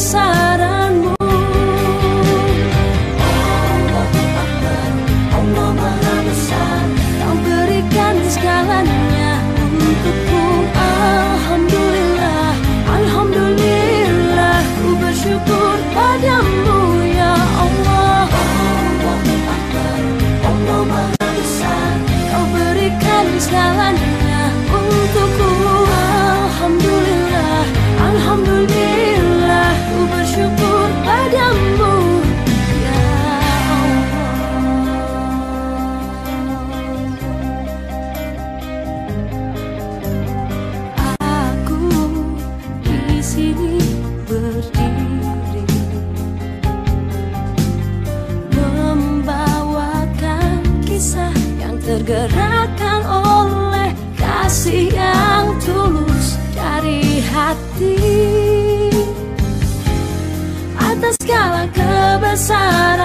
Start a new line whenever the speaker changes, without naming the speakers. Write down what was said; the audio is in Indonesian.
side. Tergerakkan oleh kasih yang tulus dari hati. Atas segala kebesaran